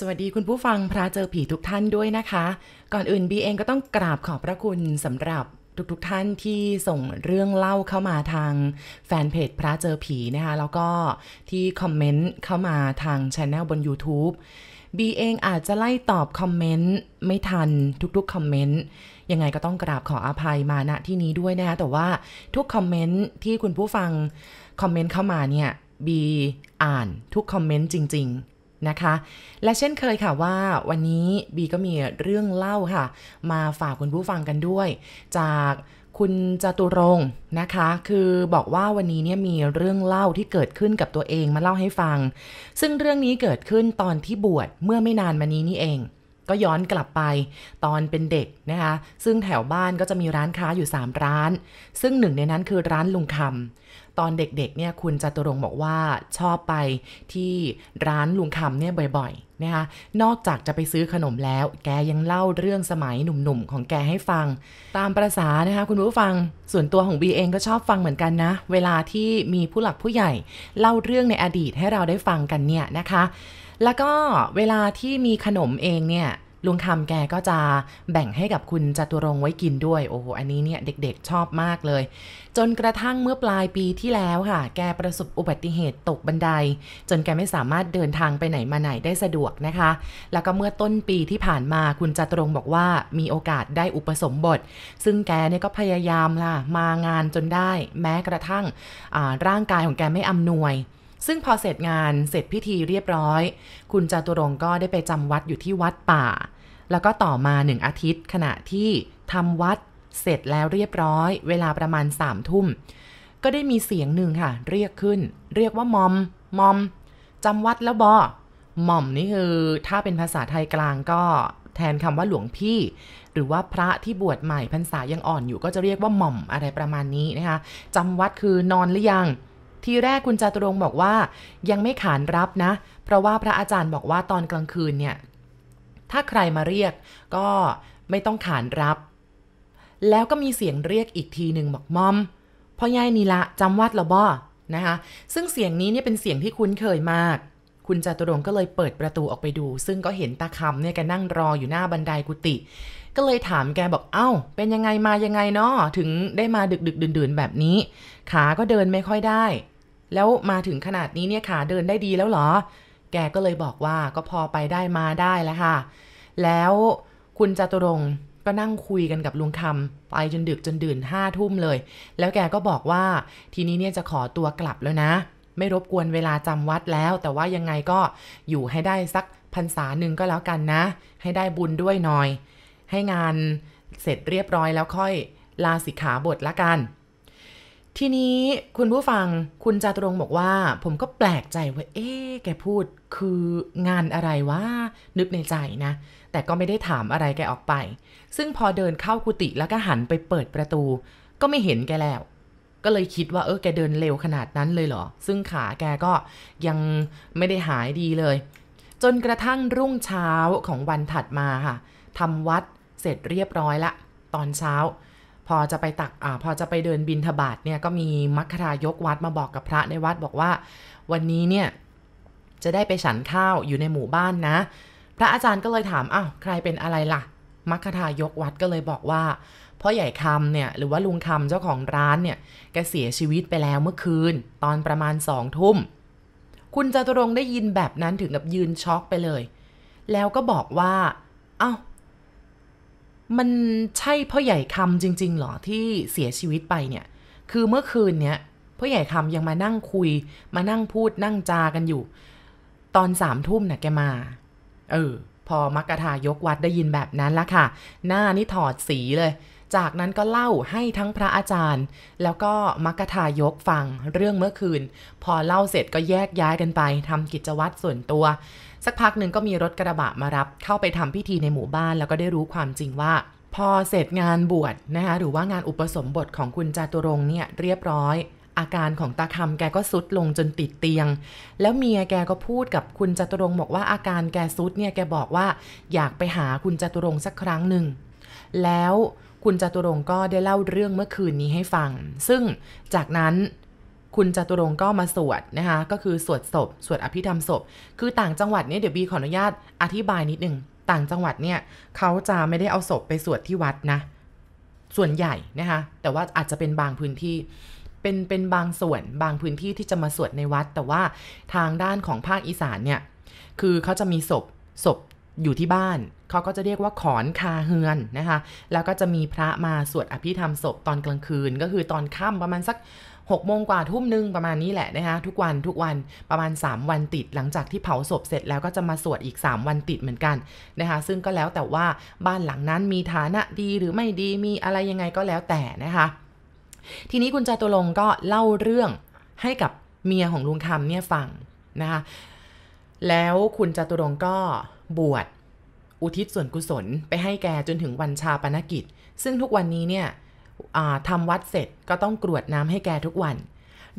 สวัสดีคุณผู้ฟังพระเจอผีทุกท่านด้วยนะคะ ก่อนอื่นบีเองก็ต้องกราบขอบพระคุณสำหรับทุกๆทท่านที่ส่งเรื่องเล่าเข้ามาทางแฟนเพจพระเจอผีนะคะ แล้วก็ที่คอมเมนต์เข้ามาทางช anel บน YouTube บีเองอาจจะไล่ตอบคอมเมนต์ไม่ทันทุกๆคอมเมนต์ยังไงก็ต้องกราบขออภัยมาณที่นี้ด้วยนะคะ แต่ว่าทุกคอมเมนต์ที่คุณผู้ฟังคอมเมนต์เข้ามาเนี่ยบีอ่านทุกคอมเมนต์จริง ๆ นะคะ และเช่นเคยค่ะว่าวันนี้บีก็มีเรื่องเล่าค่ะ มาฝากคุณผู้ฟังกันด้วย จากคุณจตุรงค์นะคะ คือบอกว่าวันนี้เนี่ยมีเรื่องเล่าที่เกิดขึ้นกับตัวเองมาเล่าให้ฟัง ซึ่งเรื่องนี้เกิดขึ้นตอนที่บวชเมื่อไม่นานมานี้นี่เอง ก็ย้อนกลับไปตอนเป็นเด็กนะคะ ซึ่งแถวบ้านก็จะมีร้านค้าอยู่ 3 ร้าน ซึ่งหนึ่งในนั้นคือร้านลุงคำ ตอนเด็กๆเนี่ยคุณจตุรงบอกว่าชอบไปที่ร้านลุงคำเนี่ยบ่อยๆนะคะนอกจากจะไปซื้อขนมแล้ว แกยังเล่าเรื่องสมัยหนุ่มๆของแกให้ฟัง ตามประษานะคะคุณผู้ฟังส่วนตัวของบีเองก็ชอบฟังเหมือนกันนะ เวลาที่มีผู้หลักผู้ใหญ่ เล่าเรื่องในอดีตให้เราได้ฟังกันเนี่ยนะคะ แล้วก็เวลาที่มีขนมเองเนี่ย ลุงคำแกก็จะแบ่งให้กับคุณจตุรงไว้กินด้วย โอ้โห อันนี้เนี่ยเด็กๆชอบมากเลย จนกระทั่งเมื่อปลายปีที่แล้วค่ะ แกประสบอุบัติเหตุตกบันได จนแกไม่สามารถเดินทางไปไหนมาไหนได้สะดวกนะคะ แล้วก็เมื่อต้นปีที่ผ่านมาคุณจตุรงบอกว่ามีโอกาสได้อุปสมบท ซึ่งแกเนี่ยก็พยายามล่ะมางานจนได้ แม้กระทั่งร่างกายของแกไม่อำนวย ซึ่งพอเสร็จงานเสร็จพิธีเรียบร้อย คุณจตุรงก็ได้ไปจำวัดอยู่ที่วัดป่า แล้วก็ต่อมาหนึ่งอาทิตย์ ขณะที่ทำวัดเสร็จแล้วเรียบร้อย เวลาประมาณสามทุ่ม ก็ได้มีเสียงหนึ่งค่ะ เรียกขึ้น เรียกว่ามอมมอมจำวัดแล้วบอหม่อมนี่คือถ้าเป็นภาษาไทยกลางก็แทนคำว่าหลวงพี่ หรือว่าพระที่บวชใหม่พรรษายังอ่อนอยู่ก็จะเรียกว่าหม่อมอะไรประมาณนี้นะคะจำวัดคือนอนหรือยัง ทีแรกคุณจตุรงบอกว่ายังไม่ขานรับนะ เพราะว่าพระอาจารย์บอกว่าตอนกลางคืนเนี่ย ถ้าใครมาเรียกก็ไม่ต้องขานรับ แล้วก็มีเสียงเรียกอีกทีหนึ่งบอกมอมพ่อยายนีละจำวัดหรอบ่นะคะซึ่งเสียงนี้เนี่ยเป็นเสียงที่คุ้นเคยมาก คุณจตุรงก็เลยเปิดประตูออกไปดู ซึ่งก็เห็นตาคำเนี่ยแกนั่งรออยู่หน้าบันไดกุฏิก็เลยถามแกบอกเอา้า เป็นยังไงมายังไงเนาะถึงได้มาดึกดึกดื่นๆแบบนี้ ขาก็เดินไม่ค่อยได้ แล้วมาถึงขนาดนี้เนี่ยขาเดินได้ดีแล้วเหรอ แกก็เลยบอกว่าก็พอไปได้มาได้แล้วค่ะ แล้วคุณจตุรงก็นั่งคุยกันกับลุงคำไปจนดึกจนดื่นห้าทุ่มเลย แล้วแกก็บอกว่าทีนี้เนี่ยจะขอตัวกลับแล้วนะ ไม่รบกวนเวลาจำวัดแล้ว แต่ว่ายังไงก็อยู่ให้ได้สักพรรษาหนึ่งก็แล้วกันนะ ให้ได้บุญด้วยหน่อย ให้งานเสร็จเรียบร้อยแล้วค่อยลาสิกขาบทละกัน ทีนี้คุณผู้ฟังคุณจาตุรงบอกว่า ผมก็แปลกใจว่า เอ๊แกพูดคืองานอะไรวะนึกในใจนะ แต่ก็ไม่ได้ถามอะไรแกออกไป ซึ่งพอเดินเข้ากุฏิแล้วก็หันไปเปิดประตู ก็ไม่เห็นแกแล้ว ก็เลยคิดว่าเออแกเดินเร็วขนาดนั้นเลยเหรอ ซึ่งขาแกก็ยังไม่ได้หายดีเลย จนกระทั่งรุ่งเช้าของวันถัดมาค่ะทำวัดเสร็จเรียบร้อยละ ตอนเช้า พอจะไปตักอ่าพอจะไปเดินบินทบาทเนี่ยก็มีมัคคายกวัดมาบอกกับพระในวัดบอกว่า วันนี้เนี่ยจะได้ไปฉันข้าวอยู่ในหมู่บ้านนะ พระอาจารย์ก็เลยถามอ้าวใครเป็นอะไรล่ะ มัคคายกวัดก็เลยบอกว่าพ่อใหญ่คำเนี่ยหรือว่าลุงคำเจ้าของร้านเนี่ยแกเสียชีวิตไปแล้วเมื่อคืน ตอนประมาณสองทุ่ม คุณจตุรงได้ยินแบบนั้นถึงกับยืนช็อกไปเลย แล้วก็บอกว่า เอา้า มันใช่พ่อใหญ่คำจริง ๆ หรอที่เสียชีวิตไปเนี่ย คือเมื่อคืนเนี้ยพ่อใหญ่คำยังมานั่งคุย มานั่งพูดนั่งจากันอยู่ ตอนสามทุ่มน่ะแกมา เออ พอมักกะทายกวัดได้ยินแบบนั้นละค่ะ หน้านี่ถอดสีเลย จากนั้นก็เล่าให้ทั้งพระอาจารย์ แล้วก็มักกะทายกฟังเรื่องเมื่อคืน พอเล่าเสร็จก็แยกย้ายกันไปทำกิจวัตรส่วนตัว สักพักหนึ่งก็มีรถกระบะมารับ เข้าไปทำพิธีในหมู่บ้านแล้วก็ได้รู้ความจริงว่าพอเสร็จงานบวชนะคะหรือว่างานอุปสมบทของคุณจาตุรงเนี่ยเรียบร้อย อาการของตาคำแกก็ซุดลงจนติดเตียง แล้วเมียแกก็พูดกับคุณจตุรงบอกว่าอาการแกซุดเนี่ยแกบอกว่าอยากไปหาคุณจตุรงสักครั้งหนึ่ง แล้วคุณจตุรงก็ได้เล่าเรื่องเมื่อคืนนี้ให้ฟัง ซึ่งจากนั้นคุณจตุรงก็มาสวดนะคะก็คือสวดศพ สวดอภิธรรมศพ คือต่างจังหวัดเนี่ยเดี๋ยวบีขออนุญาตอธิบายนิดนึงต่างจังหวัดเนี่ยเขาจะไม่ได้เอาศพไปสวดที่วัดนะ ส่วนใหญ่นะคะแต่ว่าอาจจะเป็นบางพื้นที่ เป็นเป็นบางส่วนบางพื้นที่ที่จะมาสวดในวัด แต่ว่าทางด้านของภาคอีสานเนี่ย คือเขาจะมีศพศพอยู่ที่บ้านเขาก็จะเรียกว่าขอนคาเฮือนนะคะ แล้วก็จะมีพระมาสวดอภิธรรมศพตอนกลางคืน ก็คือตอนค่ำประมาณสัก6โมงกว่าทุ่มหนึ่งประมาณนี้แหละนะคะทุกวันทุกวันประมาณ 3 วันติดหลังจากที่เผาศพเสร็จแล้วก็จะมาสวดอีก 3 วันติดเหมือนกันนะคะซึ่งก็แล้วแต่ว่าบ้านหลังนั้นมีฐานะดีหรือไม่ดีมีอะไรยังไงก็แล้วแต่นะคะ ทีนี้คุณจตุรงก็เล่าเรื่องให้กับเมียของลุงคำเนี่ยฟังนะคะแล้วคุณจตุรงก็บวชอุทิศส่วนกุศลไปให้แกจนถึงวันชาปนกิจ ซึ่งทุกวันนี้เนี่ยทำวัดเสร็จก็ต้องกรวดน้ำให้แกทุกวัน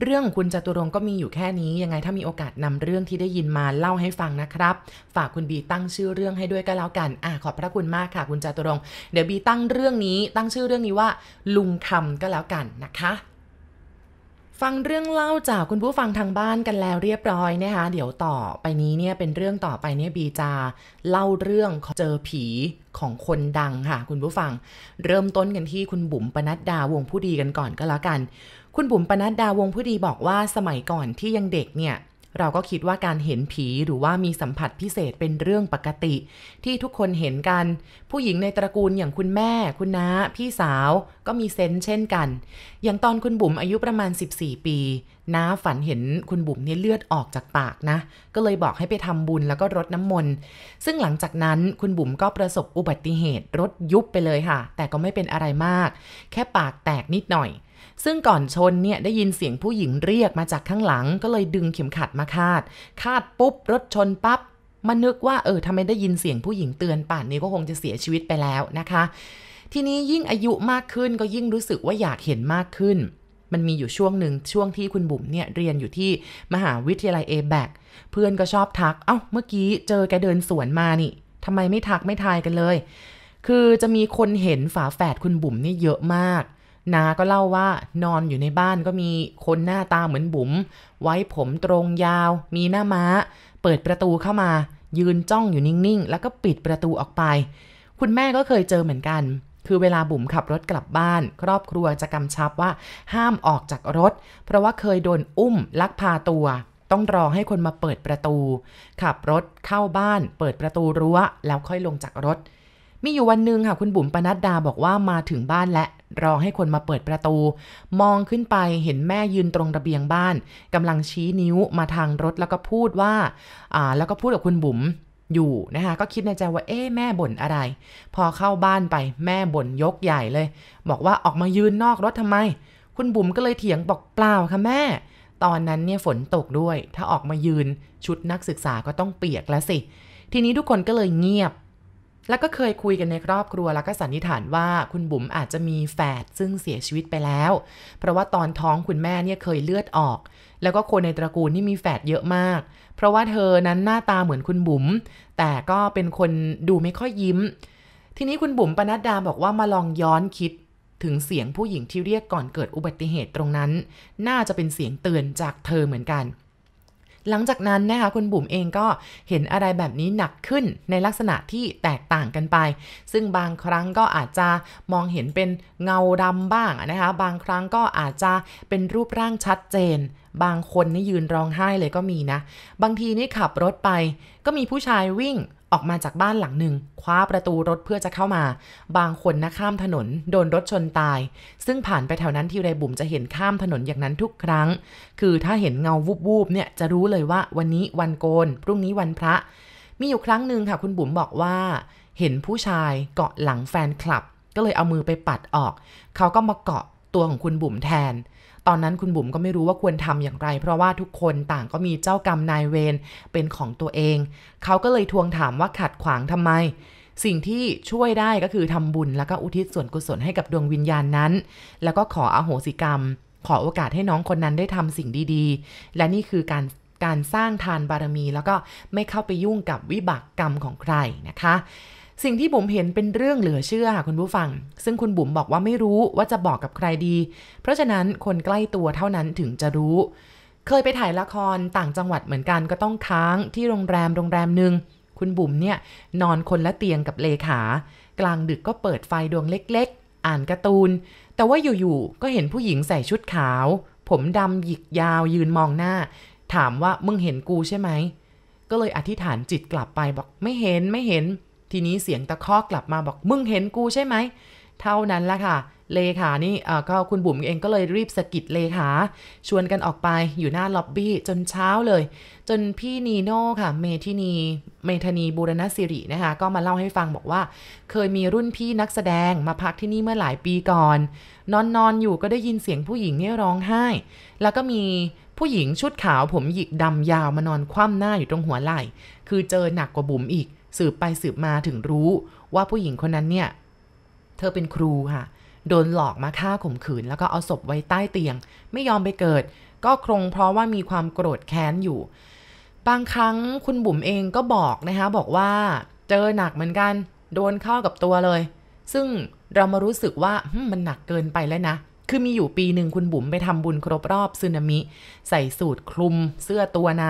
เรื่องคุณจตุรงก็มีอยู่แค่นี้ยังไงถ้ามีโอกาสนำเรื่องที่ได้ยินมาเล่าให้ฟังนะครับ ฝากคุณบีตั้งชื่อเรื่องให้ด้วยก็แล้วกันอะขอบพระคุณมากค่ะ คุณจตุรงเดี๋ยวบีตั้งเรื่องนี้ตั้งชื่อเรื่องนี้ว่า ลุงคำก็แล้วกันนะคะ ฟังเรื่องเล่าจากคุณผู้ฟังทางบ้านกันแล้วเรียบร้อยนะคะ เดี๋ยวต่อไปนี้เนี่ยเป็นเรื่องต่อไปเนี่ยบีจาเล่าเรื่องเจอผีของคนดังค่ะ คุณผู้ฟัง เริ่มต้นกันที่คุณบุ๋มปนัดดาวงผู้ดีกันก่อนก็แล้วกัน คุณบุ๋มปนัดดาวงผู้ดีบอกว่าสมัยก่อนที่ยังเด็กเนี่ย เราก็คิดว่าการเห็นผีหรือว่ามีสัมผัสพิเศษเป็นเรื่องปกติ ที่ทุกคนเห็นกัน ผู้หญิงในตระกูลอย่างคุณแม่ คุณน้า พี่สาวก็มีเซนส์เช่นกัน อย่างตอนคุณบุ๋มอายุประมาณ 14 ปีน้าฝันเห็นคุณบุ๋มเนี่ยเลือดออกจากปากนะ ก็เลยบอกให้ไปทำบุญแล้วก็รดน้ำมนต์ ซึ่งหลังจากนั้นคุณบุ๋มก็ประสบอุบัติเหตุรถยุบไปเลยค่ะ แต่ก็ไม่เป็นอะไรมาก แค่ปากแตกนิดหน่อย ซึ่งก่อนชนเนี่ยได้ยินเสียงผู้หญิงเรียกมาจากข้างหลังก็เลยดึงเข็มขัดมาคาด คาดปุ๊บรถชนปับ๊บมานึกว่าเออทำไมได้ยินเสียงผู้หญิงเตือนป่านนี้ก็คงจะเสียชีวิตไปแล้วนะคะ ทีนี้ยิ่งอายุมากขึ้นก็ยิ่งรู้สึกว่าอยากเห็นมากขึ้น มันมีอยู่ช่วงหนึ่งช่วงที่คุณบุ๋มเนี่ยเรียนอยู่ที่มหาวิทยาลัยเอแบกเพื่อนก็ชอบทักเอา้าเมื่อกี้เจอแกเดินสวนมานี่ทำไมไม่ทักไม่ทายกันเลย คือจะมีคนเห็นฝาแฝดคุณบุ๋มนี่เยอะมาก นาก็เล่าว่านอนอยู่ในบ้านก็มีคนหน้าตาเหมือนบุ๋ม ไว้ผมตรงยาว มีหน้าม้า เปิดประตูเข้ามา ยืนจ้องอยู่นิ่งๆ แล้วก็ปิดประตูออกไป คุณแม่ก็เคยเจอเหมือนกัน คือเวลาบุ๋มขับรถกลับบ้าน ครอบครัวจะกำชับว่าห้ามออกจากรถ เพราะว่าเคยโดนอุ้มลักพาตัว ต้องรอให้คนมาเปิดประตู ขับรถเข้าบ้าน เปิดประตูรั้วแล้วค่อยลงจากรถ มีอยู่วันหนึ่งค่ะคุณบุ๋มปนัดดาบอกว่ามาถึงบ้านและรอให้คนมาเปิดประตู มองขึ้นไปเห็นแม่ยืนตรงระเบียงบ้านกำลังชี้นิ้วมาทางรถแล้วก็พูดว่าอ่าแล้วก็พูดกับคุณบุ๋มอยู่นะคะก็คิดในใจว่าเอ๊ะแม่บ่นอะไร พอเข้าบ้านไปแม่บ่นยกใหญ่เลย บอกว่าออกมายืนนอกรถทำไม คุณบุ๋มก็เลยเถียงบอกเปล่าค่ะแม่ ตอนนั้นเนี่ยฝนตกด้วย ถ้าออกมายืนชุดนักศึกษาก็ต้องเปียกแล้วสิ ทีนี้ทุกคนก็เลยเงียบ แล้วก็เคยคุยกันในครอบครัวแล้วก็สันนิษฐานว่าคุณบุ๋มอาจจะมีแฝดซึ่งเสียชีวิตไปแล้ว เพราะว่าตอนท้องคุณแม่เนี่ยเคยเลือดออก แล้วก็คนในตระกูลที่มีแฝดเยอะมาก เพราะว่าเธอนั้นหน้าตาเหมือนคุณบุ๋มแต่ก็เป็นคนดูไม่ค่อยยิ้ม ทีนี้คุณบุ๋มปนัดดาบอกว่ามาลองย้อนคิดถึงเสียงผู้หญิงที่เรียกก่อนเกิดอุบัติเหตุตรงนั้น น่าจะเป็นเสียงเตือนจากเธอเหมือนกัน หลังจากนั้นนะคะคุณบุ๋มเองก็เห็นอะไรแบบนี้หนักขึ้นในลักษณะที่แตกต่างกันไป ซึ่งบางครั้งก็อาจจะมองเห็นเป็นเงาดำบ้างนะคะบางครั้งก็อาจจะเป็นรูปร่างชัดเจน บางคนนี่ยืนร้องไห้เลยก็มีนะ บางทีนี่ขับรถไป ก็มีผู้ชายวิ่ง ออกมาจากบ้านหลังหนึ่งคว้าประตูรถเพื่อจะเข้ามา บางคนนะข้ามถนน โดนรถชนตาย ซึ่งผ่านไปแถวนั้นทีไรบุ๋มจะเห็นข้ามถนนอย่างนั้นทุกครั้ง คือถ้าเห็นเงาวูบๆเนี่ยจะรู้เลยว่าวันนี้วันโกน พรุ่งนี้วันพระ มีอยู่ครั้งหนึ่งค่ะ คุณบุ๋มบอกว่า เห็นผู้ชายเกาะหลังแฟนคลับ ก็เลยเอามือไปปัดออก เขาก็มาเกาะตัวของคุณบุ๋มแทน ตอนนั้นคุณบุ๋มก็ไม่รู้ว่าควรทำอย่างไร เพราะว่าทุกคนต่างก็มีเจ้ากรรมนายเวรเป็นของตัวเอง เขาก็เลยทวงถามว่าขัดขวางทำไม สิ่งที่ช่วยได้ก็คือทำบุญแล้วก็อุทิศส่วนกุศลให้กับดวงวิญญาณนั้น แล้วก็ขออโหสิกรรม ขอโอกาสให้น้องคนนั้นได้ทำสิ่งดีๆ และนี่คือการการสร้างทานบารมี แล้วก็ไม่เข้าไปยุ่งกับวิบากกรรมของใครนะคะ สิ่งที่บุ๋มเห็นเป็นเรื่องเหลือเชื่อค่ะคุณผู้ฟัง ซึ่งคุณบุ๋มบอกว่าไม่รู้ว่าจะบอกกับใครดี เพราะฉะนั้นคนใกล้ตัวเท่านั้นถึงจะรู้ เคยไปถ่ายละครต่างจังหวัดเหมือนกันก็ต้องค้างที่โรงแรมโรงแรมหนึ่งคุณบุ๋มเนี่ยนอนคนละเตียงกับเลขา กลางดึกก็เปิดไฟดวงเล็กๆ อ่านการ์ตูน แต่ว่าอยู่ๆก็เห็นผู้หญิงใส่ชุดขาว ผมดำหยิกยาวยืนมองหน้า ถามว่ามึงเห็นกูใช่ไหม ก็เลยอธิษฐานจิตกลับไปบอกไม่เห็นไม่เห็น ทีนี้เสียงตะคอกกลับมาบอกมึงเห็นกูใช่ไหม เท่านั้นละค่ะ เลขานี่เออก็คุณบุ๋มเองก็เลยรีบสะกิดเลขา ชวนกันออกไปอยู่หน้าล็อบบี้จนเช้าเลย จนพี่นีโน่ค่ะ เมทินี เมธานีบูรณสิรินะคะ ก็มาเล่าให้ฟังบอกว่า เคยมีรุ่นพี่นักแสดงมาพักที่นี่เมื่อหลายปีก่อน นอนนอนอยู่ก็ได้ยินเสียงผู้หญิงเนี่ยร้องไห้ แล้วก็มีผู้หญิงชุดขาวผมหยิกดำยาวมานอนคว่ำหน้าอยู่ตรงหัวไหล่ คือเจอหนักกว่าบุ๋มอีก สืบไปสืบมาถึงรู้ว่าผู้หญิงคนนั้นเนี่ย เธอเป็นครูค่ะ โดนหลอกมาฆ่าข่มขืน แล้วก็เอาศพไว้ใต้เตียง ไม่ยอมไปเกิด ก็คงเพราะว่ามีความโกรธแค้นอยู่ บางครั้งคุณบุ๋มเองก็บอกนะคะ บอกว่าเจอหนักเหมือนกัน โดนเข้ากับตัวเลย ซึ่งเรามารู้สึกว่ามมันหนักเกินไปแล้วนะคือมีอยู่ปีหนึ่งคุณบุ๋มไปทำบุญครบรอบซึนามิ ใส่สูตรคลุมเสื้อตัวใน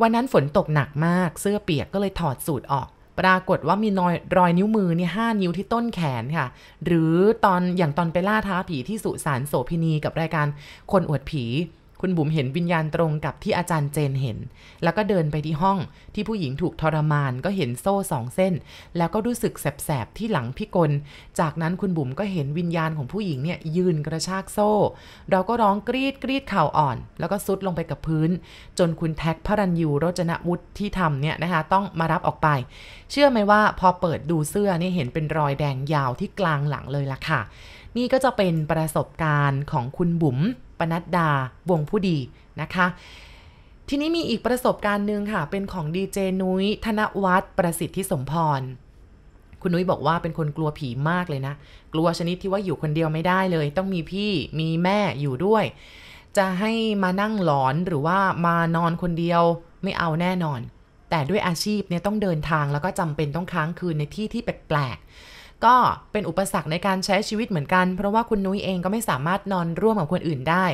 วันนั้นฝนตกหนักมาก เสื้อเปียกก็เลยถอดสูตรออก ปรากฏว่ามีรอยรอยนิ้วมือเนี่ยห้านิ้วที่ต้นแขนค่ะ หรือตอนอย่างตอนไปล่าท้าผีที่สุสานโสพินีกับรายการคนอวดผี คุณบุ๋มเห็นวิญญาณตรงกับที่อาจารย์เจนเห็น แล้วก็เดินไปที่ห้องที่ผู้หญิงถูกทรมานก็เห็นโซ่สองเส้น แล้วก็รู้สึกแสบๆที่หลังพี่กล จากนั้นคุณบุ๋มก็เห็นวิญญาณของผู้หญิงเนี่ยยืนกระชากโซ่ เราก็ร้องกรีดกรีดเข่าอ่อน แล้วก็ซุดลงไปกับพื้น จนคุณแท็กพระรัญยูโรจนวุฒิที่ทำเนี่ยนะคะต้องมารับออกไป เชื่อไหมว่าพอเปิดดูเสื้อเนี่ยเห็นเป็นรอยแดงยาวที่กลางหลังเลยล่ะค่ะ นี่ก็จะเป็นประสบการณ์ของคุณบุ๋ม ปนัดดาวงผู้ดีนะคะ ทีนี้มีอีกประสบการณ์หนึ่งค่ะ เป็นของดีเจนุ้ยธนวัฒน์ประสิทธิสมพร คุณนุ้ยบอกว่าเป็นคนกลัวผีมากเลยนะ กลัวชนิดที่ว่าอยู่คนเดียวไม่ได้เลย ต้องมีพี่มีแม่อยู่ด้วย จะให้มานั่งหลอนหรือว่ามานอนคนเดียวไม่เอาแน่นอนแต่ด้วยอาชีพเนี่ยต้องเดินทางแล้วก็จำเป็นต้องค้างคืนในที่ที่แปลก ก็เป็นอุปสรรคในการใช้ชีวิตเหมือนกัน เพราะว่าคุณนุ้ยเองก็ไม่สามารถนอนร่วมกับคนอื่นได้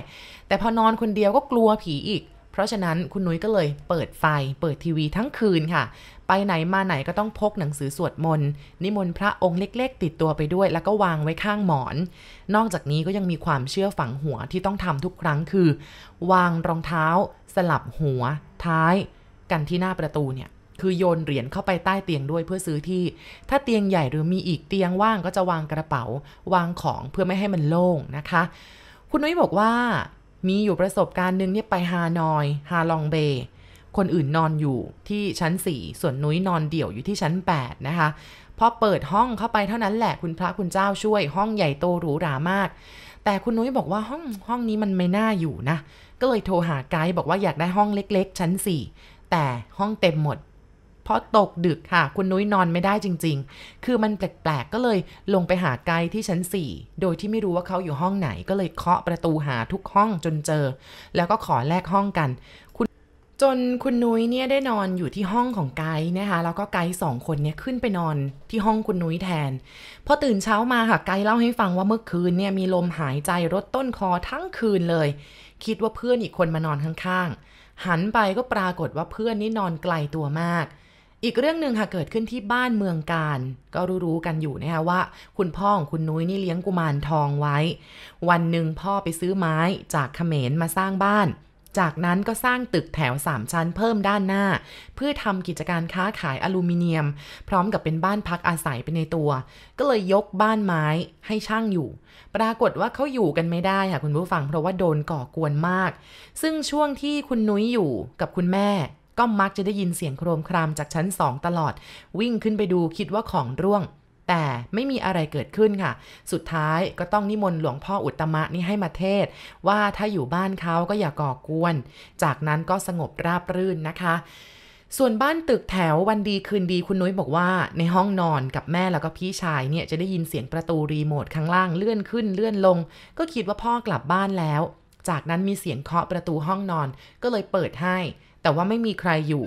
แต่พอนอนคนเดียวก็กลัวผีอีก เพราะฉะนั้นคุณนุ้ยก็เลยเปิดไฟ เปิดทีวีทั้งคืนค่ะ ไปไหนมาไหนก็ต้องพกหนังสือสวดมนต์นิมนต์พระองค์เล็ก ๆ ติดตัวไปด้วย แล้วก็วางไว้ข้างหมอน นอกจากนี้ก็ยังมีความเชื่อฝังหัวที่ต้องทำทุกครั้งคือ วางรองเท้า สลับหัว ท้าย กันที่หน้าประตูเนี่ย คือโยนเหรียญเข้าไปใต้เตียงด้วยเพื่อซื้อที่ ถ้าเตียงใหญ่หรือมีอีกเตียงว่างก็จะวางกระเป๋า วางของเพื่อไม่ให้มันโล่งนะคะ คุณนุ้ยบอกว่ามีอยู่ประสบการณ์หนึ่งเนี่ยไปฮานอย ฮาลองเบย์คนอื่นนอนอยู่ที่ชั้น 4 ส่วนนุ้ยนอนเดี่ยวอยู่ที่ชั้น 8 นะคะพอเปิดห้องเข้าไปเท่านั้นแหละคุณพระคุณเจ้าช่วยห้องใหญ่โตหรูหรามาก แต่คุณนุ้ยบอกว่าห้องห้องนี้มันไม่น่าอยู่นะ ก็เลยโทรหาไกด์บอกว่าอยากได้ห้องเล็ก ๆ ชั้น 4 แต่ห้องเต็มหมด ราะตกดึกค่ะ คุณนุ้ยนอนไม่ได้จริง ๆ คือมันแปลกๆ ก็เลยลงไปหาไกด์ที่ชั้น 4 โดยที่ไม่รู้ว่าเขาอยู่ห้องไหน ก็เลยเคาะประตูหาทุกห้องจนเจอ แล้วก็ขอแลกห้องกันคุณจนคุณนุ้ยเนี่ยได้นอนอยู่ที่ห้องของไกด์นะคะ แล้วก็ไกด์สองคนเนี่ยขึ้นไปนอนที่ห้องคุณนุ้ยแทน พอตื่นเช้ามาค่ะ ไกด์เล่าให้ฟังว่าเมื่อคืนเนี่ยมีลมหายใจรดต้นคอทั้งคืนเลย คิดว่าเพื่อนอีกคนมานอนข้างๆ หันไปก็ปรากฏว่าเพื่อนนี่นอนไกลตัวมาก อีกเรื่องหนึ่งค่ะเกิดขึ้นที่บ้านเมืองการ ก็รู้ๆกันอยู่นะคะว่า คุณพ่อของคุณนุ้ยนี่เลี้ยงกุมารทองไว้ วันหนึ่งพ่อไปซื้อไม้จากเขมรมาสร้างบ้าน จากนั้นก็สร้างตึกแถว 3 ชั้นเพิ่มด้านหน้า เพื่อทำกิจการค้าขายอลูมิเนียม พร้อมกับเป็นบ้านพักอาศัยไปในตัว ก็เลยยกบ้านไม้ให้ช่างอยู่ ปรากฏว่าเขาอยู่กันไม่ได้ค่ะคุณผู้ฟังเพราะว่าโดนก่อกวนมาก ซึ่งช่วงที่คุณนุ้ยอยู่กับคุณแม่ ก็มักจะได้ยินเสียงโครมครามจากชั้นสองตลอด วิ่งขึ้นไปดูคิดว่าของร่วง แต่ไม่มีอะไรเกิดขึ้นค่ะ สุดท้ายก็ต้องนิมนต์หลวงพ่ออุตมะนี่ให้มาเทศ ว่าถ้าอยู่บ้านเขาก็อย่าก่อกวน จากนั้นก็สงบราบรื่นนะคะส่วนบ้านตึกแถววันดีคืนดีคุณนุ้ยบอกว่า ในห้องนอนกับแม่แล้วก็พี่ชายเนี่ยจะได้ยินเสียงประตูรีโมทข้างล่างเลื่อนขึ้นเลื่อนลง ก็คิดว่าพ่อกลับบ้านแล้ว จากนั้นมีเสียงเคาะประตูห้องนอนก็เลยเปิดให้ แต่ว่าไม่มีใครอยู่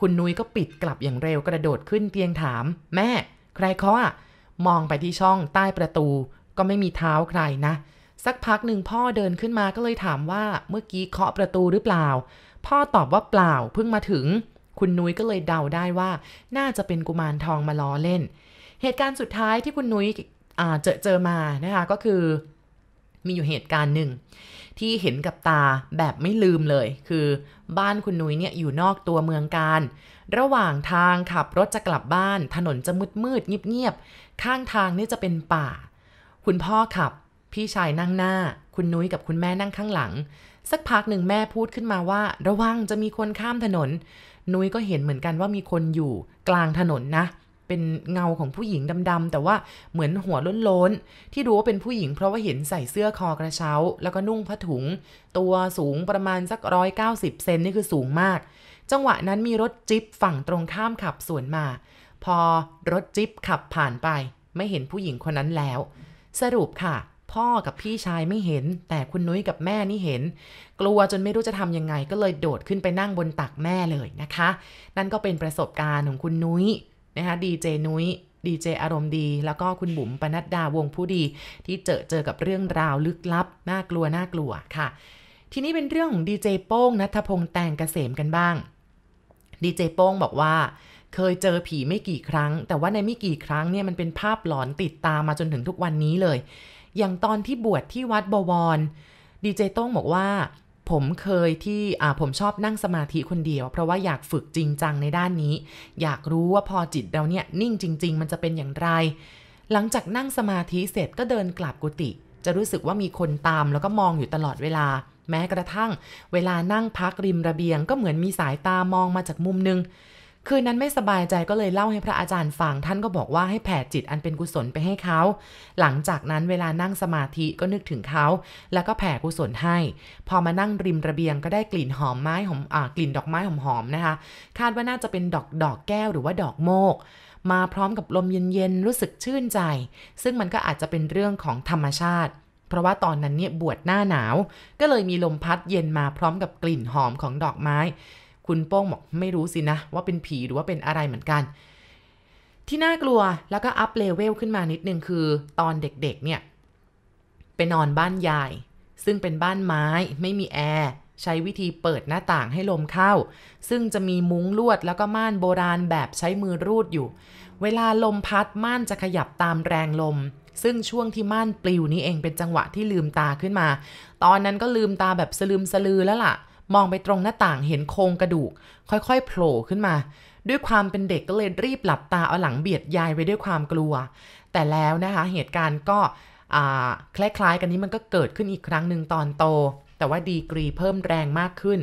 คุณนุ้ยก็ปิดกลับอย่างเร็วกระโดดขึ้นเตียงถาม แม่ ใครเคาะอะมองไปที่ช่องใต้ประตู ก็ไม่มีเท้าใครนะ สักพักหนึ่งพ่อเดินขึ้นมาก็เลยถามว่าเมื่อกี้เคาะประตูหรือเปล่า พ่อตอบว่าเปล่าเพิ่งมาถึง คุณนุ้ยก็เลยเดาได้ว่า น่าจะเป็นกุมารทองมาล้อเล่น เหตุการณ์สุดท้ายที่คุณนุ้ยเจอเจอมานะคะก็คือ มีอยู่เหตุการณ์หนึ่ง ที่เห็นกับตาแบบไม่ลืมเลย คือบ้านคุณนุ้ยเนี่ยอยู่นอกตัวเมืองการ ระหว่างทางขับรถจะกลับบ้าน ถนนจะมืดมืดเงียบๆข้างทางนี่จะเป็นป่า คุณพ่อขับ พี่ชายนั่งหน้า คุณนุ้ยกับคุณแม่นั่งข้างหลัง สักพักหนึ่งแม่พูดขึ้นมาว่า ระวังจะมีคนข้ามถนน นุ้ยก็เห็นเหมือนกันว่ามีคนอยู่กลางถนนนะเเป็นเงาของผู้หญิงดำๆแต่ว่าเหมือนหัวล้นๆ ที่รู้ว่าเป็นผู้หญิงเพราะว่าเห็นใส่เสื้อคอกระเช้า แล้วก็นุ่งผ้าถุง ตัวสูงประมาณสักร้อยเก้าสิบเซนนี่คือสูงมาก จังหวะนั้นมีรถจิ๊บฝั่งตรงข้ามขับสวนมา พอรถจิ๊บขับผ่านไป ไม่เห็นผู้หญิงคนนั้นแล้ว สรุปค่ะ พ่อกับพี่ชายไม่เห็น แต่คุณนุ้ยกับแม่นี่เห็น กลัวจนไม่รู้จะทำยังไงก็เลยโดดขึ้นไปนั่งบนตักแม่เลยนะคะ นั่นก็เป็นประสบการณ์ของคุณนุ้ย นะคะดีเจนุ้ยดีเจอารมณ์ดี แล้วก็คุณบุ๋มปนัดดาวงผู้ดี ที่เจอเจอกับเรื่องราวลึกลับ น่ากลัวน่ากลัวค่ะ ทีนี้เป็นเรื่องของดีเจโป้งนัทพงษ์แตงเกษมกันบ้างดีเจโป้งบอกว่าเคยเจอผีไม่กี่ครั้ง แต่ว่าในไม่กี่ครั้งเนี่ยมันเป็นภาพหลอนติดตามมาจนถึงทุกวันนี้เลย อย่างตอนที่บวชที่วัดบวรดีเจโต้งบอกว่า ผมเคยที่ผมชอบนั่งสมาธิคนเดียว เพราะว่าอยากฝึกจริงจังในด้านนี้ อยากรู้ว่าพอจิตเราเนี่ยนิ่งจริง ๆ มันจะเป็นอย่างไร หลังจากนั่งสมาธิเสร็จก็เดินกลับกุฏิจะรู้สึกว่ามีคนตามแล้วก็มองอยู่ตลอดเวลา แม้กระทั่ง เวลานั่งพักริมระเบียง ก็เหมือนมีสายตามองมาจากมุมนึง คืนนั้นไม่สบายใจก็เลยเล่าให้พระอาจารย์ฟัง ท่านก็บอกว่าให้แผ่จิตอันเป็นกุศลไปให้เขา หลังจากนั้นเวลานั่งสมาธิก็นึกถึงเขา แล้วก็แผ่กุศลให้ พอมานั่งริมระเบียงก็ได้กลิ่นหอมไม้หอมอกลิ่นดอกไม้หอมๆนะคะ คาดว่าน่าจะเป็นดอกดอกแก้วหรือว่าดอกโมกมาพร้อมกับลมเย็นๆ รู้สึกชื่นใจ ซึ่งมันก็อาจจะเป็นเรื่องของธรรมชาติ เพราะว่าตอนนั้นเนี่ยบวชหน้าหนาว ก็เลยมีลมพัดเย็นมาพร้อมกับกลิ่นหอมของดอกไม้ คุณโป้งบอกไม่รู้สินะว่าเป็นผีหรือว่าเป็นอะไรเหมือนกัน ที่น่ากลัวแล้วก็ up level ขึ้นมานิดนึงคือตอนเด็กๆเนี่ยไปนอนบ้านยาย ซึ่งเป็นบ้านไม้ไม่มีแอร์ใช้วิธีเปิดหน้าต่างให้ลมเข้า ซึ่งจะมีมุ้งลวดแล้วก็ม่านโบราณแบบใช้มือรูดอยู่ เวลาลมพัดม่านจะขยับตามแรงลม ซึ่งช่วงที่ม่านปลิวนี้เองเป็นจังหวะที่ลืมตาขึ้นมา ตอนนั้นก็ลืมตาแบบสลืมสลือแล้วล่ะ มองไปตรงหน้าต่างเห็นโครงกระดูก ค่อยๆโผล่ขึ้นมา ด้วยความเป็นเด็กก็เลยรีบหลับตาเอาหลังเบียดยายไว้ด้วยความกลัว แต่แล้วนะคะเหตุการณ์ก็คล้ายๆ กันนี้มันก็เกิดขึ้นอีกครั้งหนึ่งตอนโต แต่ว่าดีกรีเพิ่มแรงมากขึ้น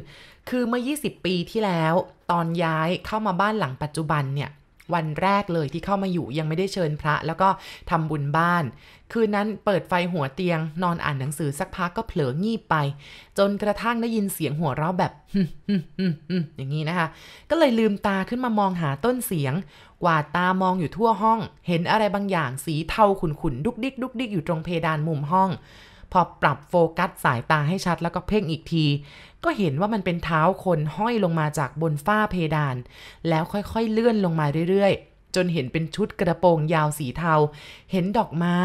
คือเมื่อ 20 ปีที่แล้ว ตอนย้ายเข้ามาบ้านหลังปัจจุบันเนี่ย วันแรกเลยที่เข้ามาอยู่ยังไม่ได้เชิญพระ แล้วก็ทำบุญบ้าน คืนนั้นเปิดไฟหัวเตียง นอนอ่านหนังสือสักพักก็เผลองีบไป จนกระทั่งได้ยินเสียงหัวเราะแบบอย่างนี้นะคะ ก็เลยลืมตาขึ้นมามองหาต้นเสียง กวาดตามองอยู่ทั่วห้อง เห็นอะไรบางอย่างสีเทาขุ่นๆดุกดิกดุกดิกอยู่ตรงเพดานมุมห้องพอปรับโฟกัสสายตาให้ชัดแล้วก็เพ่งอีกที ก็เห็นว่ามันเป็นเท้าคนห้อยลงมาจากบนฝ้าเพดาน แล้วค่อยๆเลื่อนลงมาเรื่อยๆ จนเห็นเป็นชุดกระโปรงยาวสีเทา เห็นดอกไม้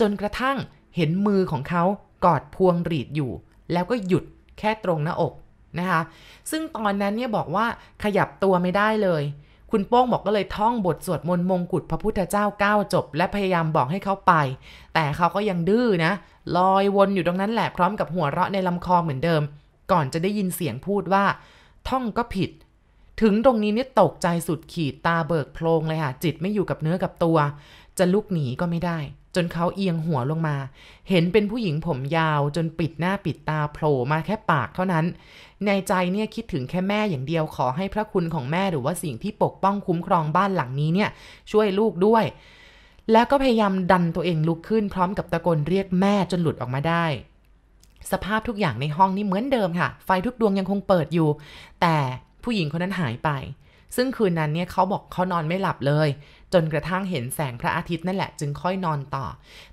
จนกระทั่งเห็นมือของเขากอดพวงรีดอยู่ แล้วก็หยุดแค่ตรงหน้าอกนะคะ ซึ่งตอนนั้นเนี่ยบอกว่าขยับตัวไม่ได้เลย คุณโป้งบอกก็เลยท่องบทสวดมนต์มงกุฎพระพุทธเจ้าก้าวจบ และพยายามบอกให้เขาไป แต่เขาก็ยังดื้อนะ ลอยวนอยู่ตรงนั้นแหละพร้อมกับหัวเราะในลำคอเหมือนเดิม ก่อนจะได้ยินเสียงพูดว่า ท่องก็ผิด ถึงตรงนี้เนี่ยตกใจสุดขีดตาเบิกโพลงเลยค่ะ จิตไม่อยู่กับเนื้อกับตัว จะลุกหนีก็ไม่ได้ จนเขาเอียงหัวลงมา เห็นเป็นผู้หญิงผมยาว จนปิดหน้าปิดตาโผล่มาแค่ปากเท่านั้น ในใจเนี่ยคิดถึงแค่แม่อย่างเดียวขอให้พระคุณของแม่หรือว่าสิ่งที่ปกป้องคุ้มครองบ้านหลังนี้เนี่ย ช่วยลูกด้วยแล้วก็พยายามดันตัวเองลุกขึ้นพร้อมกับตะโกนเรียกแม่จนหลุดออกมาได้ สภาพทุกอย่างในห้องนี่เหมือนเดิมค่ะ ไฟทุกดวงยังคงเปิดอยู่ แต่ผู้หญิงคนนั้นหายไป ซึ่งคืนนั้นเนี่ยเขาบอกเขานอนไม่หลับเลย จนกระทั่งเห็นแสงพระอาทิตย์นั่นแหละจึงค่อยนอนต่อ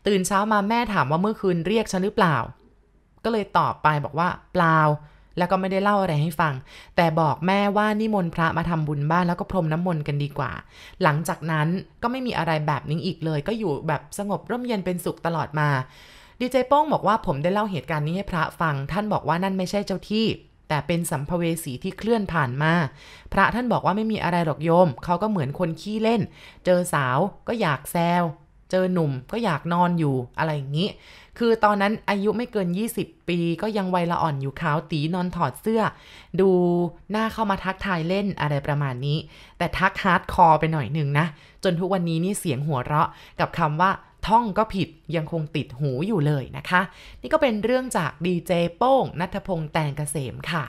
ตื่นเช้ามาแม่ถามว่าเมื่อคืนเรียกฉันหรือเปล่า ก็เลยตอบไปบอกว่าเปล่า แล้วก็ไม่ได้เล่าอะไรให้ฟัง แต่บอกแม่ว่านิมนต์พระมาทำบุญบ้านแล้วก็พรมน้ำมนต์กันดีกว่า หลังจากนั้นก็ไม่มีอะไรแบบนี้อีกเลย ก็อยู่แบบสงบร่มเย็นเป็นสุขตลอดมา ดีเจโป้งบอกว่าผมได้เล่าเหตุการณ์นี้ให้พระฟัง ท่านบอกว่านั่นไม่ใช่เจ้าที่ แต่เป็นสัมภเวสีที่เคลื่อนผ่านมา พระท่านบอกว่าไม่มีอะไรหรอกโยม เขาก็เหมือนคนขี้เล่น เจอสาวก็อยากแซว เจอหนุ่มก็อยากนอนอยู่อะไรอย่างนี้ คือตอนนั้นอายุไม่เกิน 20 ปีก็ยังวัยละอ่อนอยู่ขาวตีนอนถอดเสื้อ ดูหน้าเข้ามาทักทายเล่นอะไรประมาณนี้ แต่ทัก hardcore ไปหน่อยหนึ่งนะ จนทุกวันนี้นี่เสียงหัวเราะกับคำว่า ท่องก็ผิดยังคงติดหูอยู่เลยนะคะ นี่ก็เป็นเรื่องจากดีเจโป้งนัทพงษ์แตงเกษมค่ะ